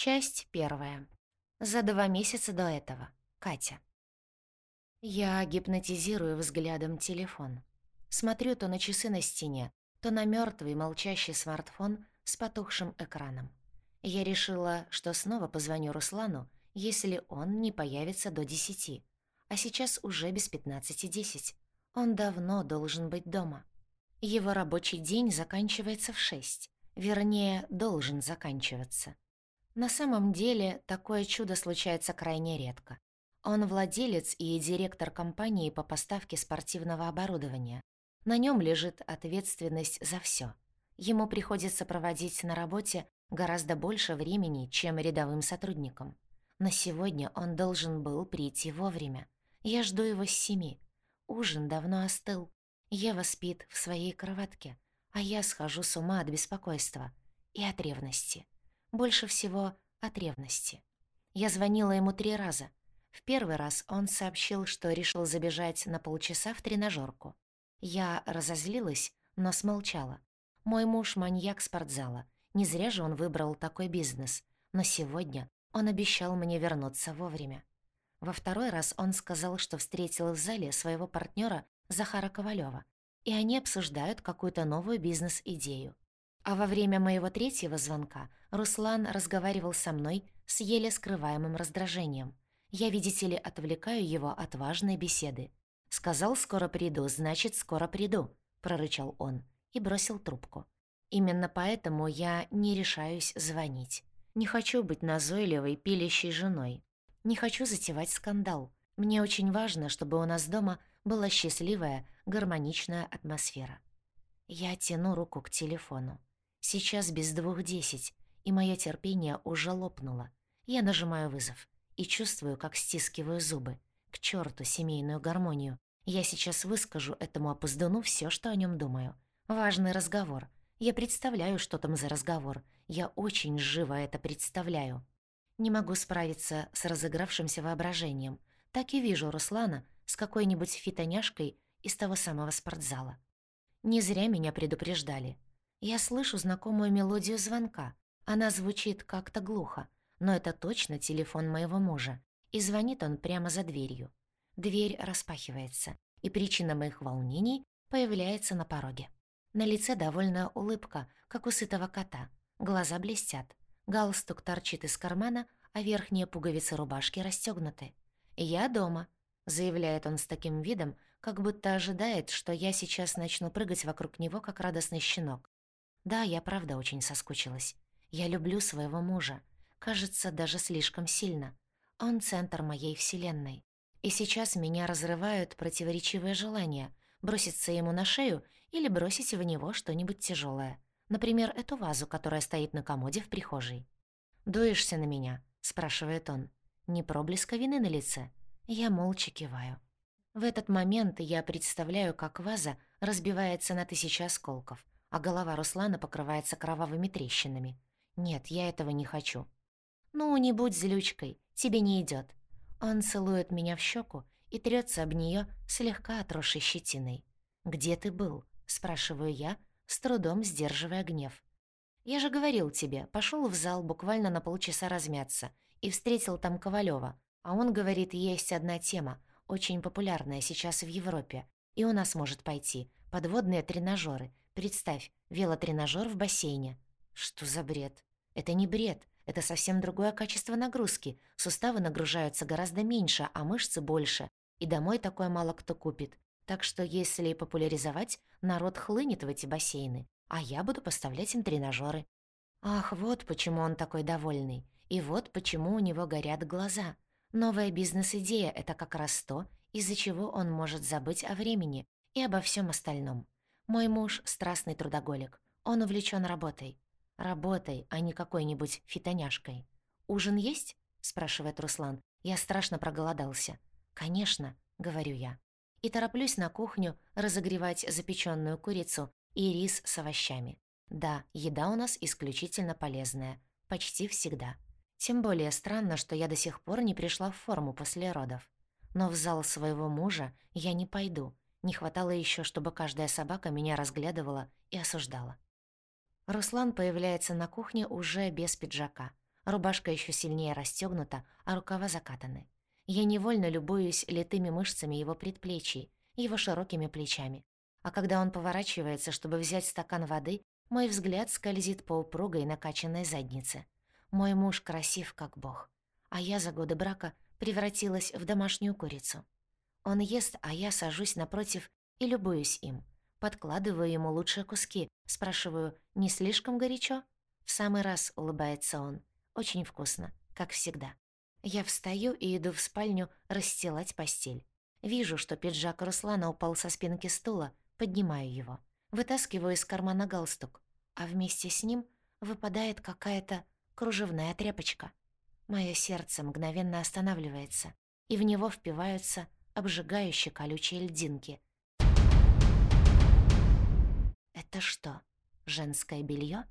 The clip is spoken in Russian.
Часть первая. За два месяца до этого. Катя. Я гипнотизирую взглядом телефон. Смотрю то на часы на стене, то на мертвый молчащий смартфон с потухшим экраном. Я решила, что снова позвоню Руслану, если он не появится до десяти. А сейчас уже без пятнадцати десять. Он давно должен быть дома. Его рабочий день заканчивается в шесть. Вернее, должен заканчиваться. На самом деле, такое чудо случается крайне редко. Он владелец и директор компании по поставке спортивного оборудования. На нем лежит ответственность за все. Ему приходится проводить на работе гораздо больше времени, чем рядовым сотрудникам. На сегодня он должен был прийти вовремя. Я жду его с семи. Ужин давно остыл. Ева спит в своей кроватке, а я схожу с ума от беспокойства и от ревности. Больше всего от ревности. Я звонила ему три раза. В первый раз он сообщил, что решил забежать на полчаса в тренажерку. Я разозлилась, но смолчала. Мой муж — маньяк спортзала. Не зря же он выбрал такой бизнес. Но сегодня он обещал мне вернуться вовремя. Во второй раз он сказал, что встретил в зале своего партнера Захара Ковалева, и они обсуждают какую-то новую бизнес-идею. А во время моего третьего звонка Руслан разговаривал со мной с еле скрываемым раздражением. Я, видите ли, отвлекаю его от важной беседы. «Сказал, скоро приду, значит, скоро приду», — прорычал он и бросил трубку. Именно поэтому я не решаюсь звонить. Не хочу быть назойливой, пилящей женой. Не хочу затевать скандал. Мне очень важно, чтобы у нас дома была счастливая, гармоничная атмосфера. Я тяну руку к телефону. Сейчас без двух десять, и мое терпение уже лопнуло. Я нажимаю вызов и чувствую, как стискиваю зубы. К черту семейную гармонию. Я сейчас выскажу этому опоздуну все, что о нем думаю. Важный разговор. Я представляю, что там за разговор. Я очень живо это представляю. Не могу справиться с разыгравшимся воображением. Так и вижу Руслана с какой-нибудь фитоняшкой из того самого спортзала. Не зря меня предупреждали. Я слышу знакомую мелодию звонка. Она звучит как-то глухо, но это точно телефон моего мужа, и звонит он прямо за дверью. Дверь распахивается, и причина моих волнений появляется на пороге. На лице довольная улыбка, как у сытого кота. Глаза блестят. Галстук торчит из кармана, а верхние пуговицы рубашки расстёгнуты. «Я дома», — заявляет он с таким видом, как будто ожидает, что я сейчас начну прыгать вокруг него, как радостный щенок. Да, я правда очень соскучилась. Я люблю своего мужа. Кажется, даже слишком сильно. Он центр моей вселенной. И сейчас меня разрывают противоречивые желания броситься ему на шею или бросить в него что-нибудь тяжелое. Например, эту вазу, которая стоит на комоде в прихожей. «Дуешься на меня?» — спрашивает он. «Не проблеска вины на лице?» Я молча киваю. В этот момент я представляю, как ваза разбивается на тысячи осколков, а голова Руслана покрывается кровавыми трещинами. Нет, я этого не хочу. «Ну, не будь злючкой, тебе не идет. Он целует меня в щеку и трется об нее слегка отросшей щетиной. «Где ты был?» — спрашиваю я, с трудом сдерживая гнев. «Я же говорил тебе, пошел в зал буквально на полчаса размяться и встретил там Ковалева, а он говорит, есть одна тема, очень популярная сейчас в Европе, и у нас может пойти. Подводные тренажеры. Представь, велотренажер в бассейне. Что за бред? Это не бред. Это совсем другое качество нагрузки. Суставы нагружаются гораздо меньше, а мышцы больше. И домой такое мало кто купит. Так что если популяризовать, народ хлынет в эти бассейны, а я буду поставлять им тренажеры. Ах, вот почему он такой довольный. И вот почему у него горят глаза. Новая бизнес-идея — это как раз то, из-за чего он может забыть о времени и обо всем остальном. Мой муж — страстный трудоголик. Он увлечен работой. Работой, а не какой-нибудь фитоняшкой. «Ужин есть?» — спрашивает Руслан. «Я страшно проголодался». «Конечно», — говорю я. И тороплюсь на кухню разогревать запеченную курицу и рис с овощами. Да, еда у нас исключительно полезная. Почти всегда. Тем более странно, что я до сих пор не пришла в форму после родов. Но в зал своего мужа я не пойду. Не хватало еще, чтобы каждая собака меня разглядывала и осуждала. Руслан появляется на кухне уже без пиджака. Рубашка еще сильнее расстегнута, а рукава закатаны. Я невольно любуюсь литыми мышцами его предплечий, его широкими плечами. А когда он поворачивается, чтобы взять стакан воды, мой взгляд скользит по упругой накачанной заднице. Мой муж красив, как бог. А я за годы брака превратилась в домашнюю курицу. Он ест, а я сажусь напротив и любуюсь им. Подкладываю ему лучшие куски, спрашиваю, не слишком горячо? В самый раз улыбается он. Очень вкусно, как всегда. Я встаю и иду в спальню расстилать постель. Вижу, что пиджак Руслана упал со спинки стула, поднимаю его. Вытаскиваю из кармана галстук, а вместе с ним выпадает какая-то кружевная тряпочка. Моё сердце мгновенно останавливается, и в него впиваются обжигающие колючие льдинки. Это что, женское белье?